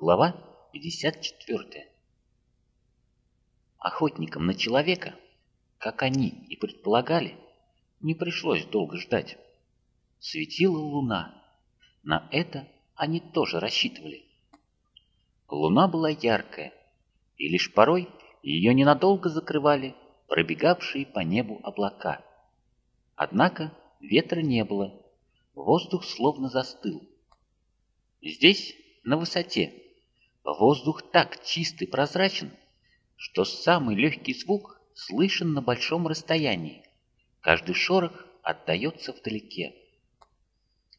Глава 54. Охотникам на человека, как они и предполагали, не пришлось долго ждать. Светила луна. На это они тоже рассчитывали. Луна была яркая, и лишь порой ее ненадолго закрывали пробегавшие по небу облака. Однако ветра не было, воздух словно застыл. Здесь, на высоте, воздух так чист и прозрачен, что самый легкий звук слышен на большом расстоянии. Каждый шорох отдается вдалеке.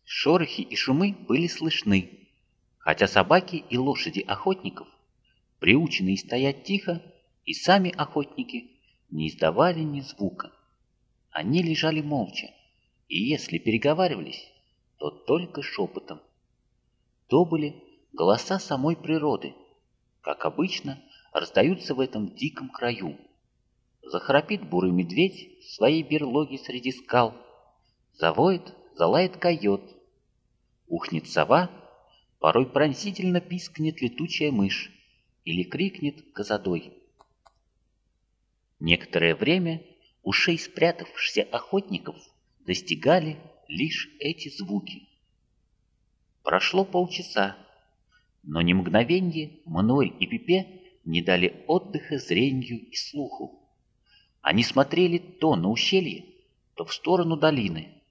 Шорохи и шумы были слышны, хотя собаки и лошади охотников, приученные стоять тихо, и сами охотники не издавали ни звука. Они лежали молча, и если переговаривались, то только шепотом. То были голоса самой природы, как обычно раздаются в этом диком краю. Захрапит бурый медведь в своей берлоге среди скал, завоет, залает койот, ухнет сова, порой пронзительно пискнет летучая мышь или крикнет козадой. Некоторое время ушей спрятавшихся охотников достигали лишь эти звуки. Прошло полчаса, но ни мгновенье Мануэль и Пипе не дали отдыха зрению и слуху. Они смотрели то на ущелье, то в сторону долины.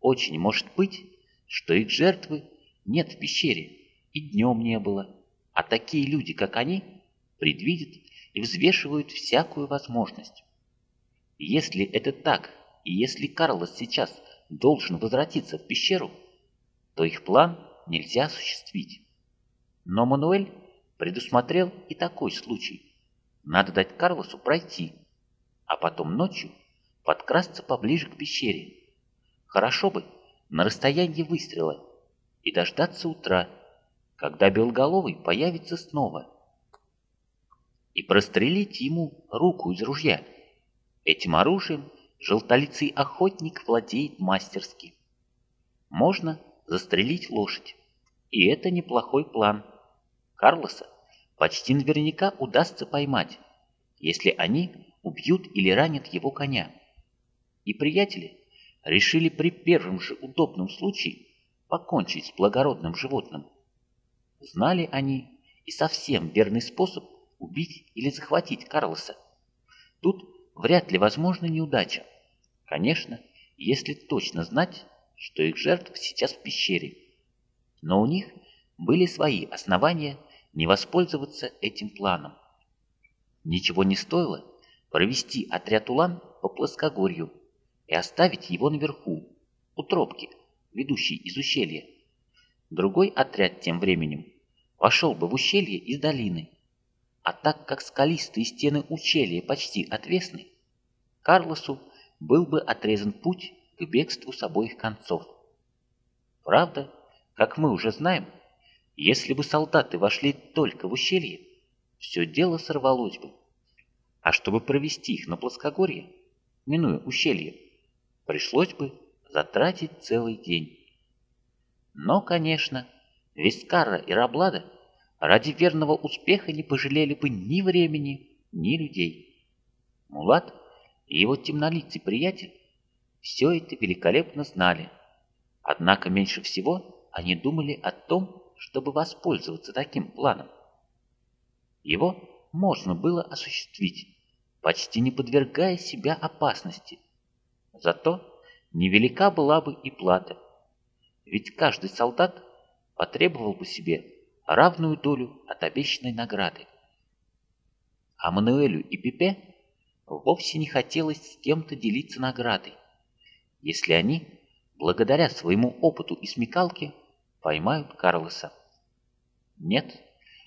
Очень может быть, что их жертвы нет в пещере и днем не было, а такие люди, как они, предвидят и взвешивают всякую возможность. Если это так, и если Карлос сейчас должен возвратиться в пещеру, то их план нельзя осуществить. Но Мануэль предусмотрел и такой случай. Надо дать Карлосу пройти, а потом ночью подкрасться поближе к пещере. Хорошо бы на расстоянии выстрела и дождаться утра, когда Белголовый появится снова и прострелить ему руку из ружья. Этим оружием желтолицый охотник владеет мастерски. Можно застрелить лошадь, и это неплохой план. Карлоса почти наверняка удастся поймать, если они убьют или ранят его коня. И приятели решили при первом же удобном случае покончить с благородным животным. Знали они и совсем верный способ убить или захватить Карлоса. Тут вряд ли возможна неудача. Конечно, если точно знать, что их жертв сейчас в пещере. Но у них были свои основания не воспользоваться этим планом. Ничего не стоило провести отряд Улан по плоскогорью и оставить его наверху, у тропки, ведущей из ущелья. Другой отряд тем временем пошел бы в ущелье из долины а так как скалистые стены ущелья почти отвесны, Карлосу был бы отрезан путь к бегству с обоих концов. Правда, как мы уже знаем, если бы солдаты вошли только в ущелье, все дело сорвалось бы. А чтобы провести их на плоскогорье, минуя ущелье, пришлось бы затратить целый день. Но, конечно, Вискара и Раблада ради верного успеха не пожалели бы ни времени, ни людей. Мулат и его темнолицый приятель все это великолепно знали. Однако меньше всего они думали о том, чтобы воспользоваться таким планом. Его можно было осуществить, почти не подвергая себя опасности. Зато невелика была бы и плата, ведь каждый солдат потребовал бы себе равную долю от обещанной награды. А Мануэлю и Пипе вовсе не хотелось с кем-то делиться наградой, если они, благодаря своему опыту и смекалке, поймают Карлоса. Нет,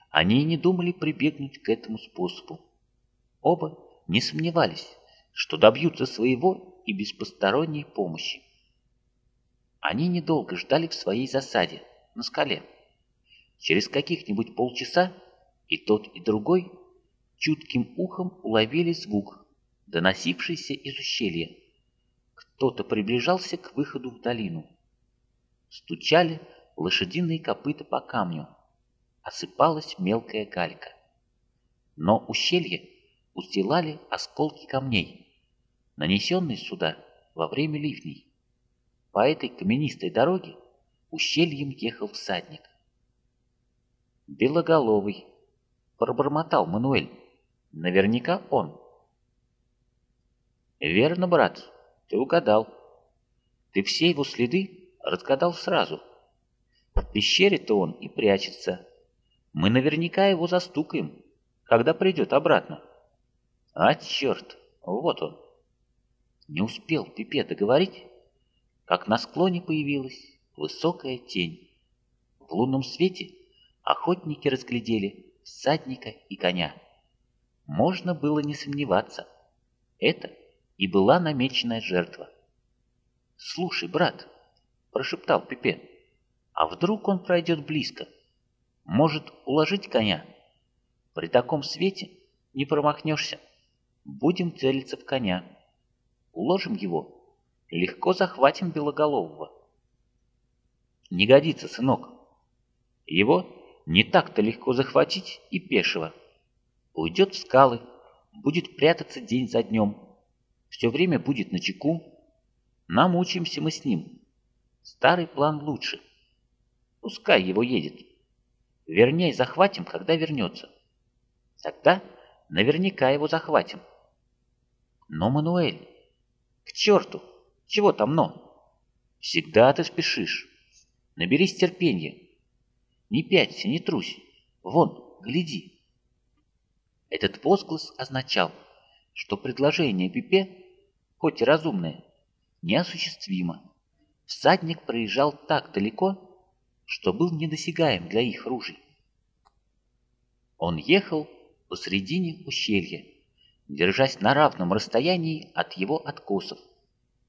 они и не думали прибегнуть к этому способу. Оба не сомневались, что добьются своего и без посторонней помощи. Они недолго ждали в своей засаде, на скале. Через каких-нибудь полчаса и тот, и другой чутким ухом уловили звук, доносившийся из ущелья. Кто-то приближался к выходу в долину. Стучали лошадиные копыта по камню. осыпалась мелкая галька. Но ущелье устилали осколки камней, нанесенные сюда во время ливней. По этой каменистой дороге ущельем ехал всадник. Белоголовый, пробормотал Мануэль. Наверняка он. Верно, брат, ты угадал. Ты все его следы разгадал сразу. В пещере-то он и прячется. Мы наверняка его застукаем, когда придет обратно. А, черт, вот он. Не успел Пипе договорить, как на склоне появилась высокая тень. В лунном свете охотники разглядели всадника и коня. Можно было не сомневаться. Это и была намеченная жертва. «Слушай, брат», — прошептал Пипе, — «а вдруг он пройдет близко? Может, уложить коня? При таком свете не промахнешься. Будем целиться в коня. Уложим его, легко захватим белоголового». «Не годится, сынок. Его не так-то легко захватить и пешего. Уйдет в скалы, будет прятаться день за днем, все время будет на чеку. Намучимся мы с ним. Старый план лучше. Пускай его едет. Вернее, захватим, когда вернется. Тогда наверняка его захватим. Но, Мануэль, к черту, чего там но? Всегда ты спешишь. Наберись терпения. Не пяться, не трусь. Вон, гляди. Этот возглас означал, что предложение Пипе, хоть и разумное, неосуществимо. Всадник проезжал так далеко, что был недосягаем для их ружей. Он ехал посредине ущелья, держась на равном расстоянии от его откосов,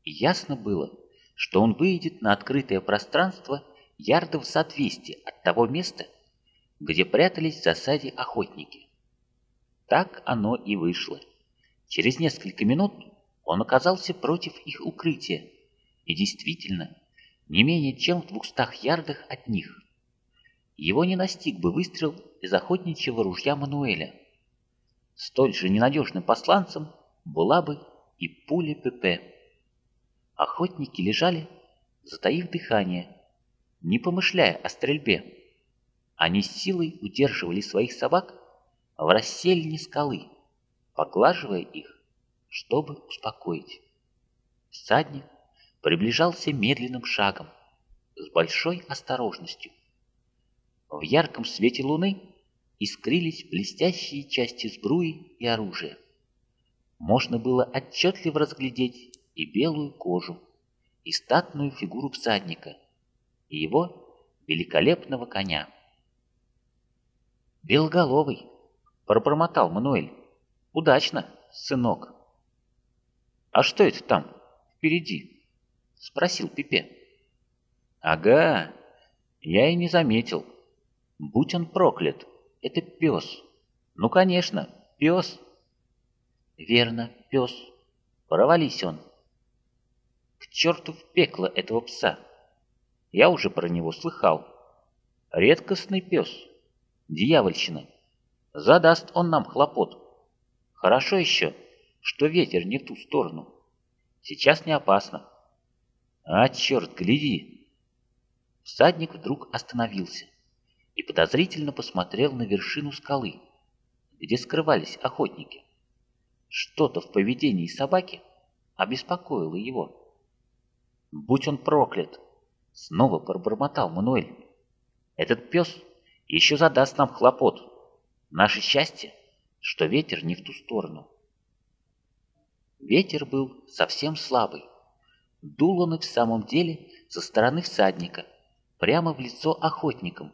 и ясно было, что он выйдет на открытое пространство ярдов за 200 от того места, где прятались в засаде охотники. Так оно и вышло. Через несколько минут он оказался против их укрытия, и действительно, не менее чем в двухстах ярдах от них. Его не настиг бы выстрел из охотничьего ружья Мануэля. Столь же ненадежным посланцем была бы и пуля ПП. Охотники лежали, затаив дыхание, не помышляя о стрельбе. Они с силой удерживали своих собак в рассельне скалы, поглаживая их, чтобы успокоить. Всадник приближался медленным шагом, с большой осторожностью. В ярком свете луны искрились блестящие части сбруи и оружия. Можно было отчетливо разглядеть и белую кожу, и статную фигуру всадника, и его великолепного коня. «Белоголовый!» — пробормотал Мануэль. «Удачно, сынок!» «А что это там, впереди?» — спросил Пипе. «Ага, я и не заметил. Будь он проклят, это пес. Ну, конечно, пес». «Верно, пес. Провались он. К черту в пекло этого пса!» Я уже про него слыхал. Редкостный пес. Дьявольщина. Задаст он нам хлопот. Хорошо еще, что ветер не в ту сторону. Сейчас не опасно. А, черт, гляди. Всадник вдруг остановился и подозрительно посмотрел на вершину скалы, где скрывались охотники. Что-то в поведении собаки обеспокоило его. Будь он проклят, Снова пробормотал Мануэль. Этот пес еще задаст нам хлопот. Наше счастье, что ветер не в ту сторону. Ветер был совсем слабый. Дул он и в самом деле со стороны всадника, прямо в лицо охотникам.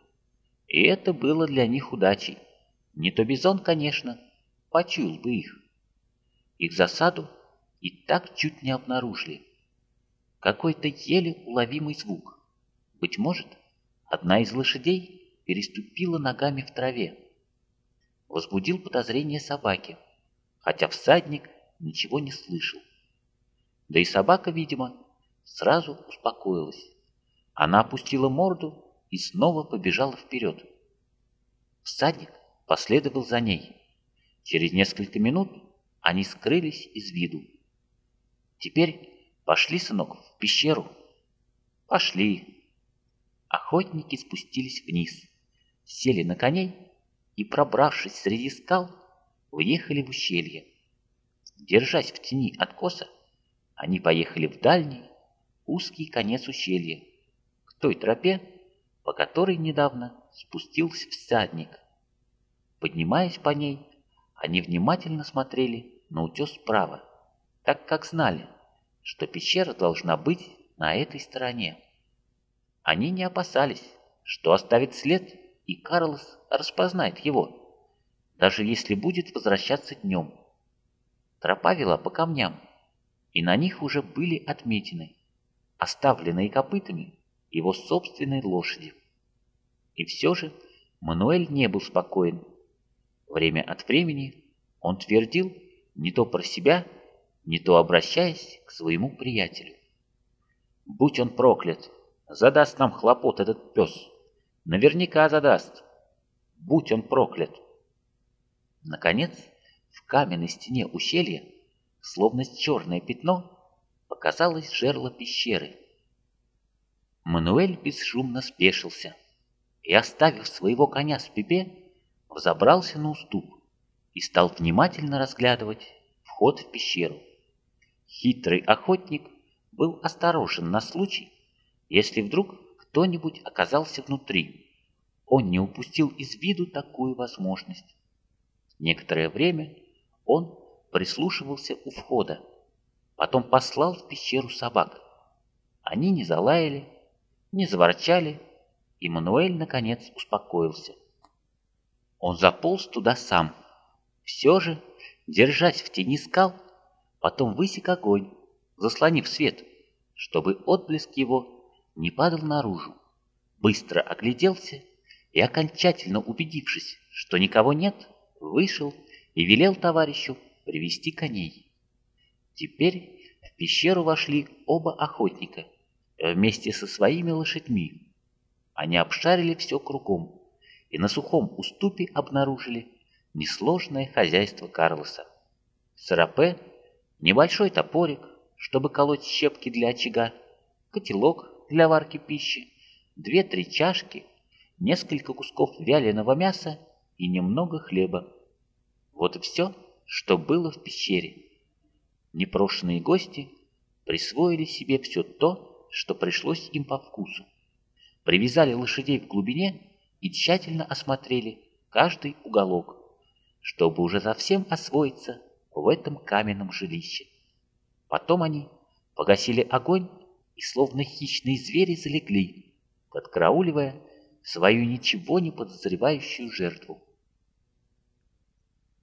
И это было для них удачей. Не то бизон, конечно, почуял бы их. Их засаду и так чуть не обнаружили какой-то еле уловимый звук. Быть может, одна из лошадей переступила ногами в траве. Возбудил подозрение собаки, хотя всадник ничего не слышал. Да и собака, видимо, сразу успокоилась. Она опустила морду и снова побежала вперед. Всадник последовал за ней. Через несколько минут они скрылись из виду. «Теперь пошли, сынок, в пещеру». «Пошли». Охотники спустились вниз, сели на коней и, пробравшись среди скал, въехали в ущелье. Держась в тени откоса, они поехали в дальний, узкий конец ущелья, к той тропе, по которой недавно спустился всадник. Поднимаясь по ней, они внимательно смотрели на утес справа, так как знали, что пещера должна быть на этой стороне. Они не опасались, что оставит след, и Карлос распознает его, даже если будет возвращаться днем. Тропа вела по камням, и на них уже были отметины, оставленные копытами его собственной лошади. И все же Мануэль не был спокоен Время от времени он твердил не то про себя, не то обращаясь к своему приятелю. «Будь он проклят! Задаст нам хлопот этот пес! Наверняка задаст! Будь он проклят!» Наконец, в каменной стене ущелья, словно черное пятно, показалось жерло пещеры. Мануэль бесшумно спешился и, оставив своего коня с пепе, взобрался на уступ и стал внимательно разглядывать вход в пещеру. Хитрый охотник был осторожен на случай, если вдруг кто-нибудь оказался внутри. Он не упустил из виду такую возможность. Некоторое время он прислушивался у входа, потом послал в пещеру собак. Они не залаяли, не заворчали, и Мануэль наконец успокоился. Он заполз туда сам. Все же, держась в тени скал, потом высек огонь, заслонив свет, чтобы отблеск его не падал наружу. Быстро огляделся и, окончательно убедившись, что никого нет, вышел и велел товарищу привести коней. Теперь в пещеру вошли оба охотника вместе со своими лошадьми. Они обшарили все кругом, и на сухом уступе обнаружили несложное хозяйство Карлоса. Сарапе, небольшой топорик, чтобы колоть щепки для очага, котелок для варки пищи, две-три чашки, несколько кусков вяленого мяса и немного хлеба. Вот и все, что было в пещере. Непрошенные гости присвоили себе все то, что пришлось им по вкусу. Привязали лошадей в глубине и тщательно осмотрели каждый уголок, чтобы уже совсем освоиться в этом каменном жилище. Потом они погасили огонь и словно хищные звери залегли, подкрауливая свою ничего не подозревающую жертву.